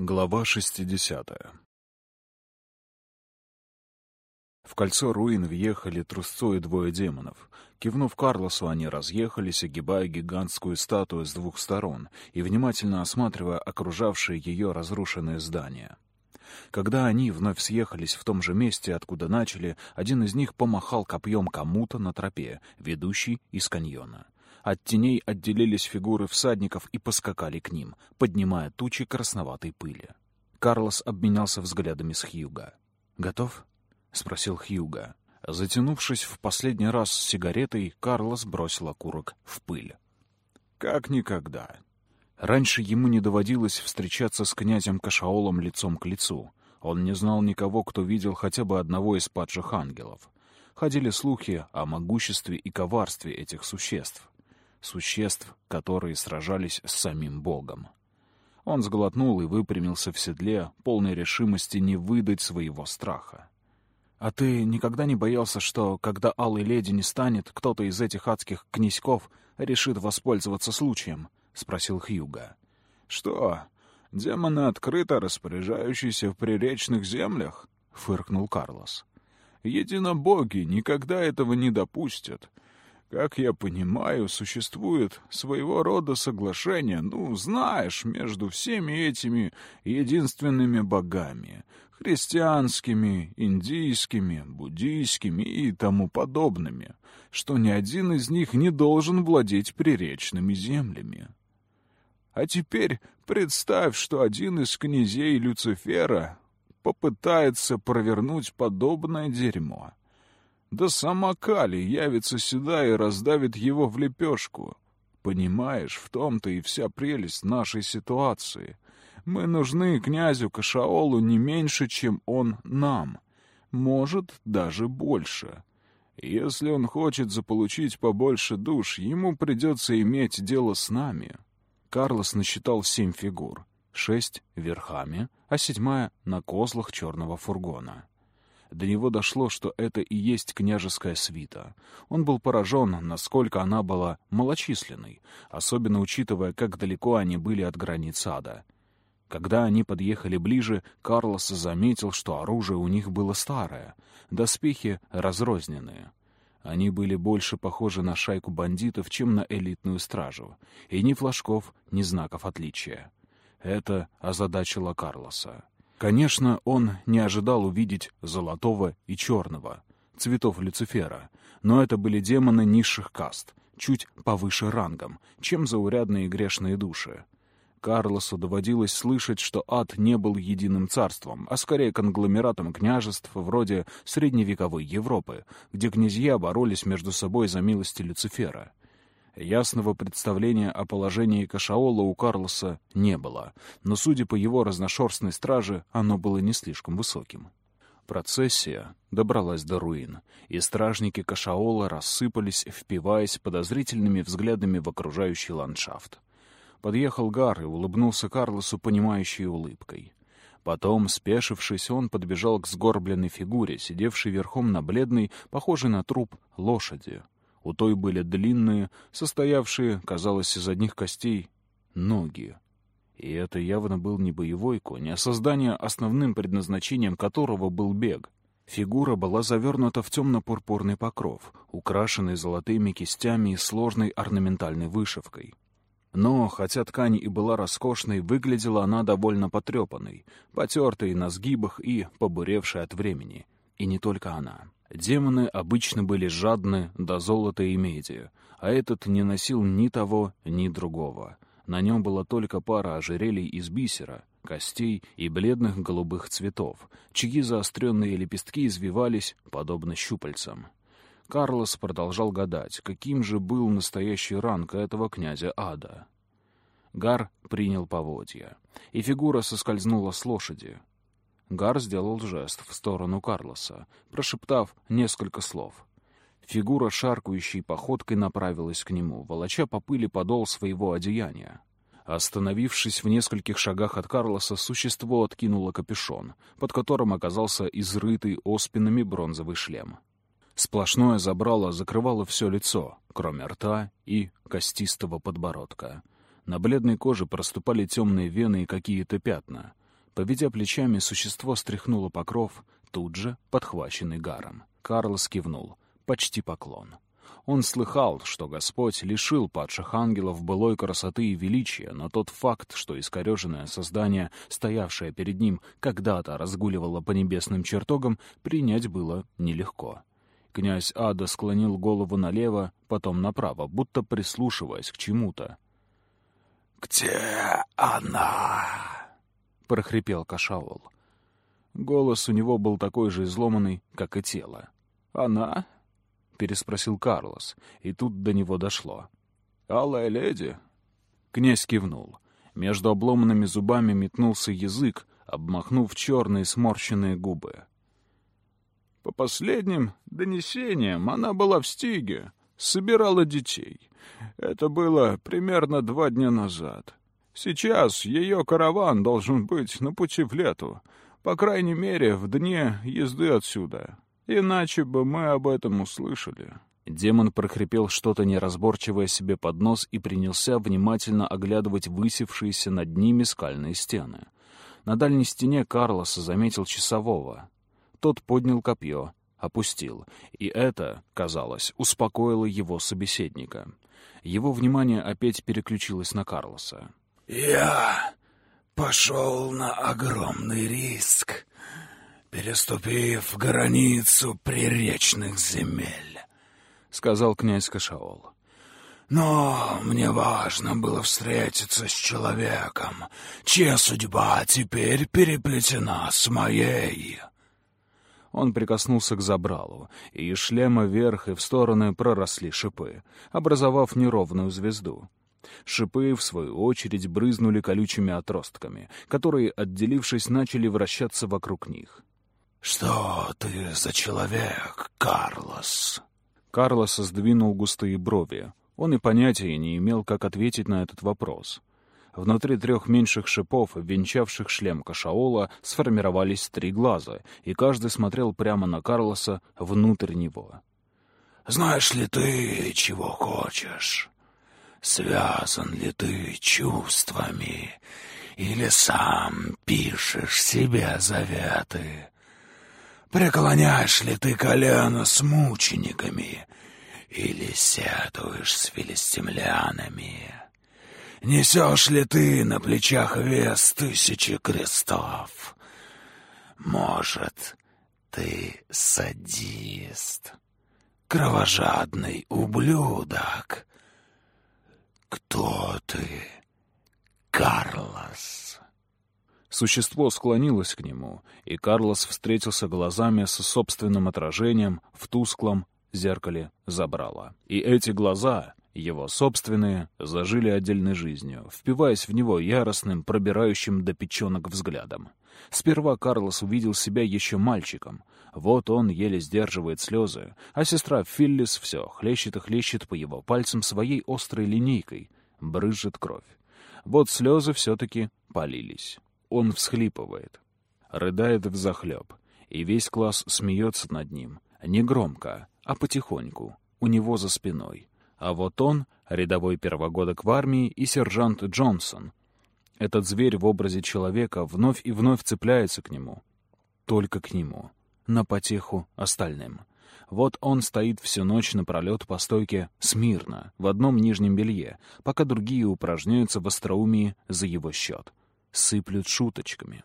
Глава 60 В кольцо руин въехали трусцой двое демонов. Кивнув Карлосу, они разъехались, огибая гигантскую статую с двух сторон и внимательно осматривая окружавшие ее разрушенные здания. Когда они вновь съехались в том же месте, откуда начали, один из них помахал копьем кому-то на тропе, ведущей из каньона. От теней отделились фигуры всадников и поскакали к ним, поднимая тучи красноватой пыли. Карлос обменялся взглядами с Хьюга. «Готов?» — спросил Хьюга. Затянувшись в последний раз с сигаретой, Карлос бросил окурок в пыль. «Как никогда». Раньше ему не доводилось встречаться с князем Кашаолом лицом к лицу. Он не знал никого, кто видел хотя бы одного из падших ангелов. Ходили слухи о могуществе и коварстве этих существ существ, которые сражались с самим Богом. Он сглотнул и выпрямился в седле, полной решимости не выдать своего страха. «А ты никогда не боялся, что, когда Алой Леди не станет, кто-то из этих адских князьков решит воспользоваться случаем?» — спросил Хьюга. «Что, демоны открыто распоряжающиеся в приречных землях?» — фыркнул Карлос. «Единобоги никогда этого не допустят. Как я понимаю, существует своего рода соглашение, ну, знаешь, между всеми этими единственными богами — христианскими, индийскими, буддийскими и тому подобными, что ни один из них не должен владеть приречными землями. А теперь представь, что один из князей Люцифера попытается провернуть подобное дерьмо. Да сама Кали явится сюда и раздавит его в лепешку. Понимаешь, в том-то и вся прелесть нашей ситуации. Мы нужны князю Кашаолу не меньше, чем он нам. Может, даже больше. Если он хочет заполучить побольше душ, ему придется иметь дело с нами. Карлос насчитал семь фигур. Шесть верхами, а седьмая на козлах черного фургона. До него дошло, что это и есть княжеская свита. Он был поражен, насколько она была малочисленной, особенно учитывая, как далеко они были от границ ада. Когда они подъехали ближе, Карлос заметил, что оружие у них было старое, доспехи разрозненные. Они были больше похожи на шайку бандитов, чем на элитную стражу, и ни флажков, ни знаков отличия. Это озадачило Карлоса. Конечно, он не ожидал увидеть золотого и черного, цветов Люцифера, но это были демоны низших каст, чуть повыше рангом, чем заурядные грешные души. Карлосу доводилось слышать, что ад не был единым царством, а скорее конгломератом княжеств вроде средневековой Европы, где князья боролись между собой за милости Люцифера. Ясного представления о положении Кашаола у Карлоса не было, но, судя по его разношерстной страже, оно было не слишком высоким. Процессия добралась до руин, и стражники Кашаола рассыпались, впиваясь подозрительными взглядами в окружающий ландшафт. Подъехал Гар и улыбнулся Карлосу понимающей улыбкой. Потом, спешившись, он подбежал к сгорбленной фигуре, сидевшей верхом на бледной, похожей на труп, лошади. У той были длинные, состоявшие, казалось, из одних костей, ноги. И это явно был не боевой конь, а создание, основным предназначением которого был бег. Фигура была завернута в темно-пурпурный покров, украшенный золотыми кистями и сложной орнаментальной вышивкой. Но, хотя ткань и была роскошной, выглядела она довольно потрепанной, потертой на сгибах и побуревшей от времени. И не только она. Демоны обычно были жадны до золота и меди, а этот не носил ни того, ни другого. На нем была только пара ожерелий из бисера, костей и бледных голубых цветов, чьи заостренные лепестки извивались, подобно щупальцам. Карлос продолжал гадать, каким же был настоящий ранг этого князя ада. Гар принял поводья, и фигура соскользнула с лошади. Гар сделал жест в сторону Карлоса, прошептав несколько слов. Фигура шаркающей походкой направилась к нему, волоча по пыли подол своего одеяния. Остановившись в нескольких шагах от Карлоса, существо откинуло капюшон, под которым оказался изрытый оспинами бронзовый шлем. Сплошное забрало закрывало все лицо, кроме рта и костистого подбородка. На бледной коже проступали темные вены и какие-то пятна — Поведя плечами, существо стряхнуло покров, тут же подхваченный гаром. Карлос кивнул. Почти поклон. Он слыхал, что Господь лишил падших ангелов былой красоты и величия, но тот факт, что искореженное создание, стоявшее перед ним, когда-то разгуливало по небесным чертогам, принять было нелегко. Князь Ада склонил голову налево, потом направо, будто прислушиваясь к чему-то. «Где она?» — прохрипел Кашаул. Голос у него был такой же изломанный, как и тело. «Она?» — переспросил Карлос, и тут до него дошло. «Алая леди?» Князь кивнул. Между обломанными зубами метнулся язык, обмахнув черные сморщенные губы. По последним донесениям, она была в Стиге, собирала детей. Это было примерно два дня назад. Сейчас ее караван должен быть на пути в лету, по крайней мере, в дне езды отсюда. Иначе бы мы об этом услышали». Демон прохрипел что-то неразборчивое себе под нос и принялся внимательно оглядывать высевшиеся над ними скальные стены. На дальней стене Карлоса заметил часового. Тот поднял копье, опустил, и это, казалось, успокоило его собеседника. Его внимание опять переключилось на Карлоса. «Я пошел на огромный риск, переступив границу приречных земель», — сказал князь Кашаол. «Но мне важно было встретиться с человеком, чья судьба теперь переплетена с моей». Он прикоснулся к забралу, и из шлема вверх и в стороны проросли шипы, образовав неровную звезду. Шипы, в свою очередь, брызнули колючими отростками, которые, отделившись, начали вращаться вокруг них. «Что ты за человек, Карлос?» Карлос сдвинул густые брови. Он и понятия не имел, как ответить на этот вопрос. Внутри трех меньших шипов, венчавших шлем Кашаола, сформировались три глаза, и каждый смотрел прямо на Карлоса внутрь него. «Знаешь ли ты, чего хочешь?» Связан ли ты чувствами или сам пишешь себе заветы? Преклоняешь ли ты колено с мучениками или сетуешь с филистимлянами? Несешь ли ты на плечах вес тысячи крестов? Может, ты садист, кровожадный ублюдок, «Кто ты, Карлос?» Существо склонилось к нему, и Карлос встретился глазами со собственным отражением в тусклом зеркале забрала. И эти глаза, его собственные, зажили отдельной жизнью, впиваясь в него яростным, пробирающим до печенок взглядом. Сперва Карлос увидел себя еще мальчиком. Вот он еле сдерживает слезы, а сестра Филлис все хлещет и хлещет по его пальцам своей острой линейкой. Брызжет кровь. Вот слезы все-таки полились. Он всхлипывает. Рыдает взахлеб. И весь класс смеется над ним. Не громко, а потихоньку, у него за спиной. А вот он, рядовой первогодок в армии и сержант Джонсон, этот зверь в образе человека вновь и вновь цепляется к нему. Только к нему. На потеху остальным. Вот он стоит всю ночь напролет по стойке смирно, в одном нижнем белье, пока другие упражняются в остроумии за его счет. Сыплют шуточками.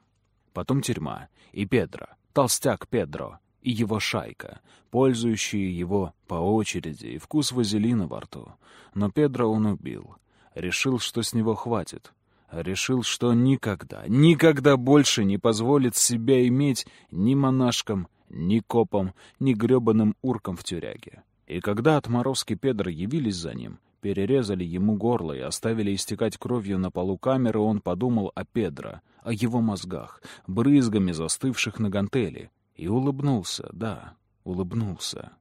Потом тюрьма. И Педро. Толстяк Педро. И его шайка, пользующие его по очереди и вкус вазелина во рту. Но Педро он убил. Решил, что с него хватит решил, что никогда, никогда больше не позволит себя иметь ни монашкам, ни копам, ни грёбаным уркам в тюряге. И когда отморозки Педро явились за ним, перерезали ему горло и оставили истекать кровью на полу камеры, он подумал о Педро, о его мозгах, брызгами застывших на гантели, и улыбнулся, да, улыбнулся.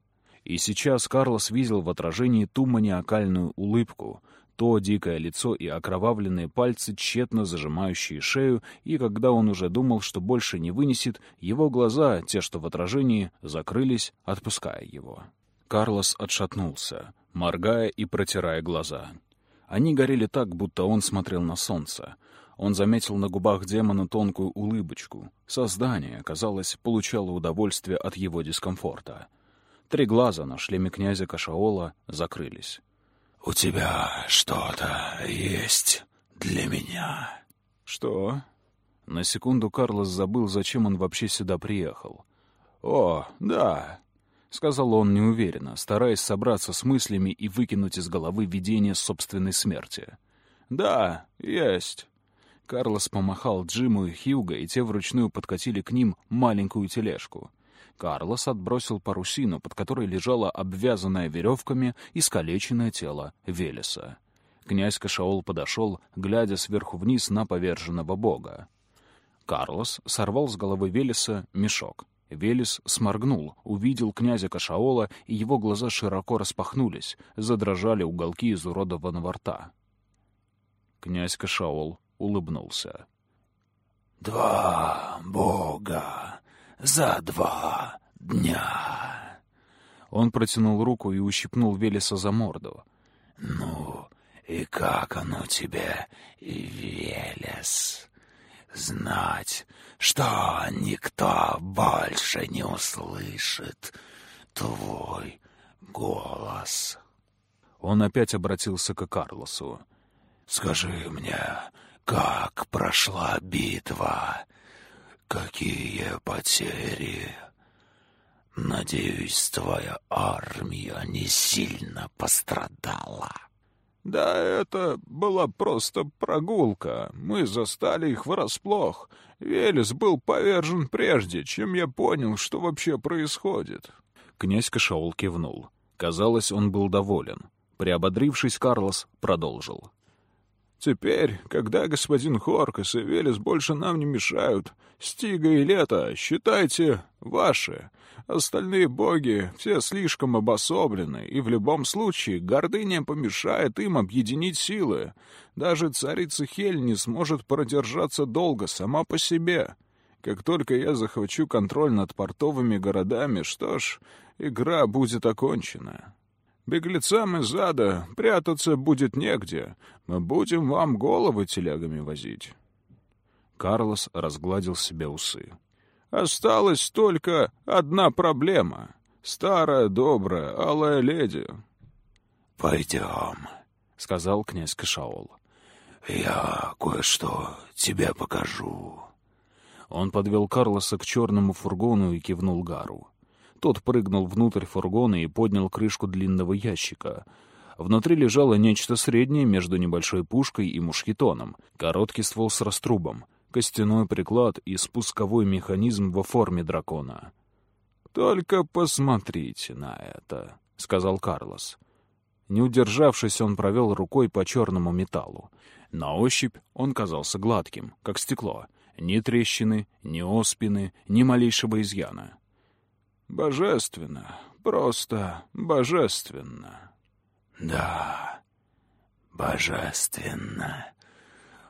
И сейчас Карлос видел в отражении ту маниакальную улыбку, то дикое лицо и окровавленные пальцы, тщетно зажимающие шею, и когда он уже думал, что больше не вынесет, его глаза, те, что в отражении, закрылись, отпуская его. Карлос отшатнулся, моргая и протирая глаза. Они горели так, будто он смотрел на солнце. Он заметил на губах демона тонкую улыбочку. Создание, казалось, получало удовольствие от его дискомфорта. Три глаза на шлеме князя Кашаола закрылись. «У тебя что-то есть для меня?» «Что?» На секунду Карлос забыл, зачем он вообще сюда приехал. «О, да», — сказал он неуверенно, стараясь собраться с мыслями и выкинуть из головы видение собственной смерти. «Да, есть». Карлос помахал Джиму и Хьюго, и те вручную подкатили к ним маленькую тележку. Карлос отбросил парусину, под которой лежало обвязанное веревками искалеченное тело Велеса. Князь Кашаол подошел, глядя сверху вниз на поверженного бога. Карлос сорвал с головы Велеса мешок. Велес сморгнул, увидел князя Кашаола, и его глаза широко распахнулись, задрожали уголки изуродованного рта. Князь Кашаол улыбнулся. «Два бога за два дня!» Он протянул руку и ущипнул Велеса за морду. «Ну, и как оно тебе, Велес? Знать, что никто больше не услышит твой голос». Он опять обратился к Карлосу. «Скажи мне, как прошла битва? Какие потери? Надеюсь, твоя армия не сильно пострадала». «Да это была просто прогулка. Мы застали их врасплох. Велес был повержен прежде, чем я понял, что вообще происходит». Князь Кашаул кивнул. Казалось, он был доволен. Приободрившись, Карлос продолжил. Теперь, когда господин Хоркас и Велес больше нам не мешают, Стига и Лето, считайте, ваши. Остальные боги все слишком обособлены, и в любом случае гордыня помешает им объединить силы. Даже царица Хель не сможет продержаться долго сама по себе. Как только я захвачу контроль над портовыми городами, что ж, игра будет окончена. Беглецам из ада прятаться будет негде. Мы будем вам головы телегами возить». Карлос разгладил себе усы. «Осталась только одна проблема. Старая, добрая, алая леди». «Пойдем», — сказал князь Кашаол. «Я кое-что тебе покажу». Он подвел Карлоса к черному фургону и кивнул Гару. Тот прыгнул внутрь фургона и поднял крышку длинного ящика. Внутри лежало нечто среднее между небольшой пушкой и мушкетоном, короткий ствол с раструбом, костяной приклад и спусковой механизм во форме дракона. «Только посмотрите на это», — сказал Карлос. Не удержавшись, он провел рукой по черному металлу. На ощупь он казался гладким, как стекло. Ни трещины, ни оспины, ни малейшего изъяна. Божественно, просто божественно. Да, божественно.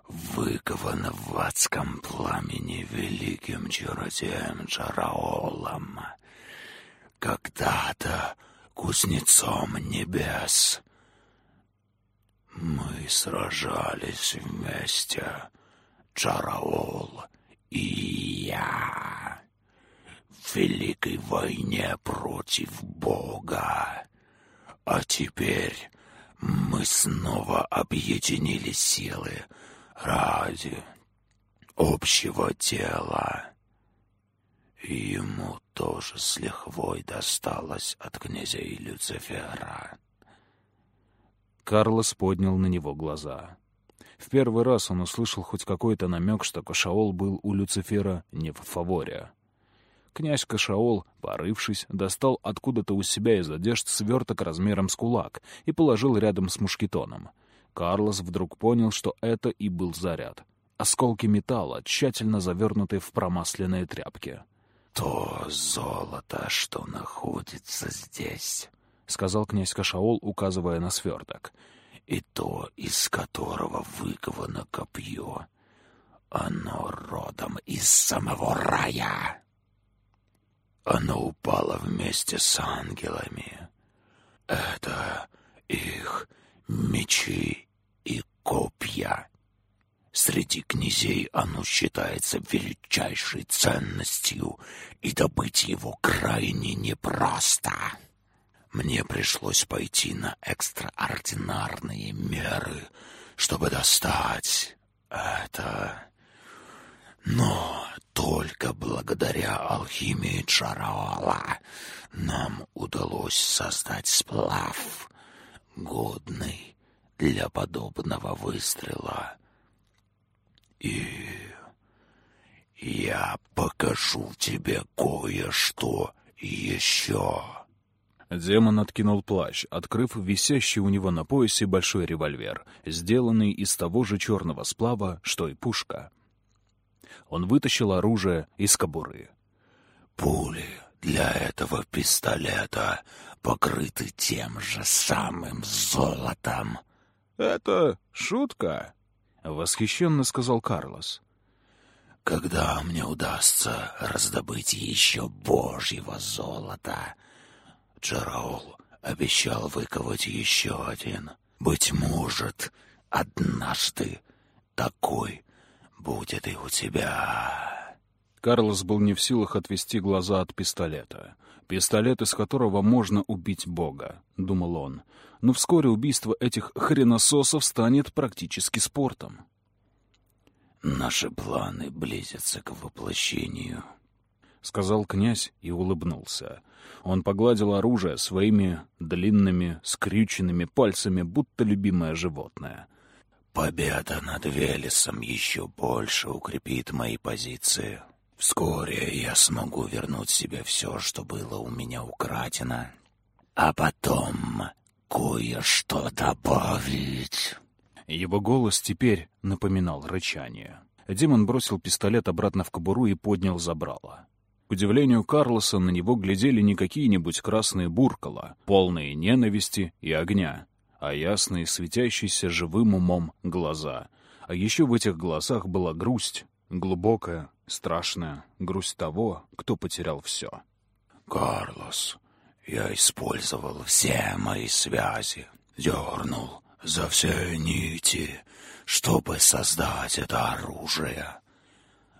Выковано в адском пламени великим чародеем Джараолом. Когда-то кузнецом небес. Мы сражались вместе, Джараол и я великой войне против Бога. А теперь мы снова объединили силы ради общего дела. Ему тоже с лихвой досталось от князя Люцифера. Карлос поднял на него глаза. В первый раз он услышал хоть какой-то намек, что Кашаол был у Люцифера не в фаворе. Князь Кашаол, порывшись, достал откуда-то у себя из одежд сверток размером с кулак и положил рядом с мушкетоном. Карлос вдруг понял, что это и был заряд. Осколки металла, тщательно завернутые в промасленные тряпки. «То золото, что находится здесь», — сказал князь Кашаол, указывая на сверток. «И то, из которого выковано копье, оно родом из самого рая». Оно упало вместе с ангелами. Это их мечи и копья. Среди князей оно считается величайшей ценностью, и добыть его крайне непросто. Мне пришлось пойти на экстраординарные меры, чтобы достать это. Но только благодаря алхимии Джараола нам удалось создать сплав, годный для подобного выстрела. И я покажу тебе кое-что еще. Демон откинул плащ, открыв висящий у него на поясе большой револьвер, сделанный из того же черного сплава, что и пушка. Он вытащил оружие из кобуры. «Пули для этого пистолета покрыты тем же самым золотом». «Это шутка?» — восхищенно сказал Карлос. «Когда мне удастся раздобыть еще божьего золота, Джераул обещал выковать еще один. Быть может, однажды такой будет и у тебя. Карлос был не в силах отвести глаза от пистолета. Пистолет, из которого можно убить Бога, — думал он. Но вскоре убийство этих хренососов станет практически спортом. Наши планы близятся к воплощению, — сказал князь и улыбнулся. Он погладил оружие своими длинными, скрюченными пальцами, будто любимое животное. «Победа над Велесом еще больше укрепит мои позиции. Вскоре я смогу вернуть себе все, что было у меня украдено, а потом кое-что добавить». Его голос теперь напоминал рычание. Демон бросил пистолет обратно в кобуру и поднял забрало. К удивлению Карлоса, на него глядели не какие-нибудь красные буркала, полные ненависти и огня, а ясные, светящиеся живым умом глаза. А еще в этих глазах была грусть, глубокая, страшная, грусть того, кто потерял все. «Карлос, я использовал все мои связи, дернул за все нити, чтобы создать это оружие.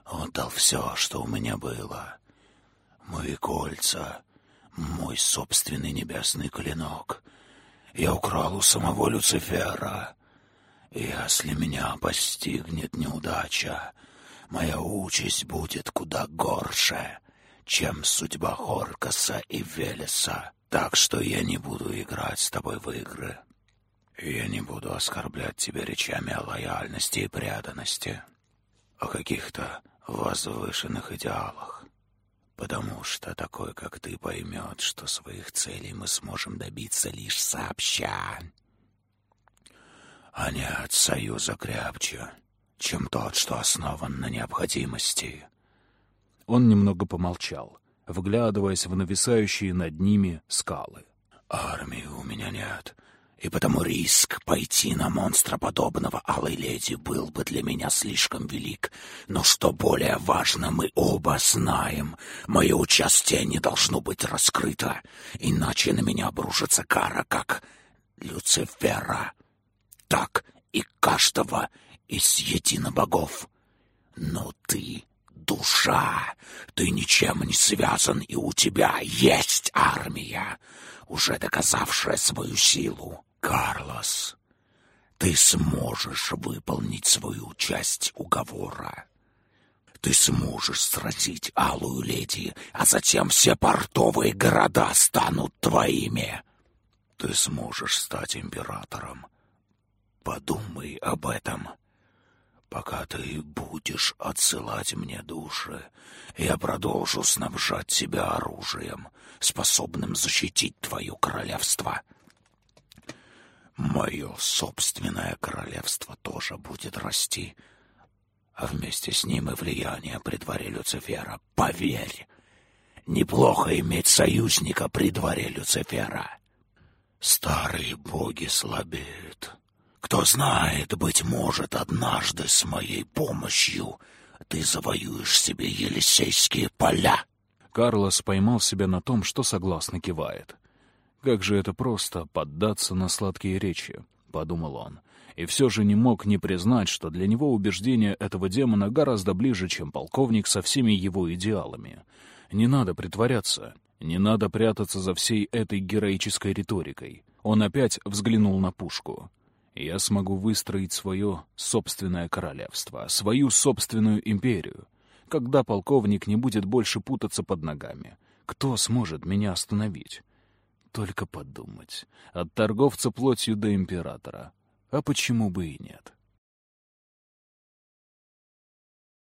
Отдал все, что у меня было. Мои кольца, мой собственный небесный клинок. Я украл у самого Люцифера. Если меня постигнет неудача, моя участь будет куда горше, чем судьба Хоркаса и Велеса. Так что я не буду играть с тобой в игры. Я не буду оскорблять тебя речами о лояльности и преданности, о каких-то возвышенных идеалах потому что такой, как ты, поймет, что своих целей мы сможем добиться лишь сообща. А нет союза крепче, чем тот, что основан на необходимости. Он немного помолчал, вглядываясь в нависающие над ними скалы. «Армии у меня нет, и потому риск пойти на монстра подобного Алой Леди был бы для меня слишком велик. Но что более важно, мы оба знаем, мое участие не должно быть раскрыто, иначе на меня обрушится кара, как Люцифера, так и каждого из единобогов. Но ты душа, ты ничем не связан, и у тебя есть армия, уже доказавшая свою силу. Карлос, ты сможешь выполнить свою часть уговора. Ты сможешь сразить Алую Леди, а затем все портовые города станут твоими. Ты сможешь стать императором. Подумай об этом. Пока ты будешь отсылать мне души, я продолжу снабжать тебя оружием, способным защитить твое королевство. — мое собственное королевство тоже будет расти, а вместе с ним и влияние при дворе Люцифера. Поверь, неплохо иметь союзника при дворе Люцифера. Старые боги слабеют. Кто знает, быть может, однажды с моей помощью ты завоюешь себе Елисейские поля. Карлос поймал себя на том, что согласно кивает. Как же это просто поддаться на сладкие речи, подумал он. И все же не мог не признать, что для него убеждение этого демона гораздо ближе, чем полковник со всеми его идеалами. Не надо притворяться, не надо прятаться за всей этой героической риторикой. Он опять взглянул на пушку. Я смогу выстроить свое собственное королевство, свою собственную империю. Когда полковник не будет больше путаться под ногами, кто сможет меня остановить? Только подумать. От торговца плотью до императора. А почему бы и нет?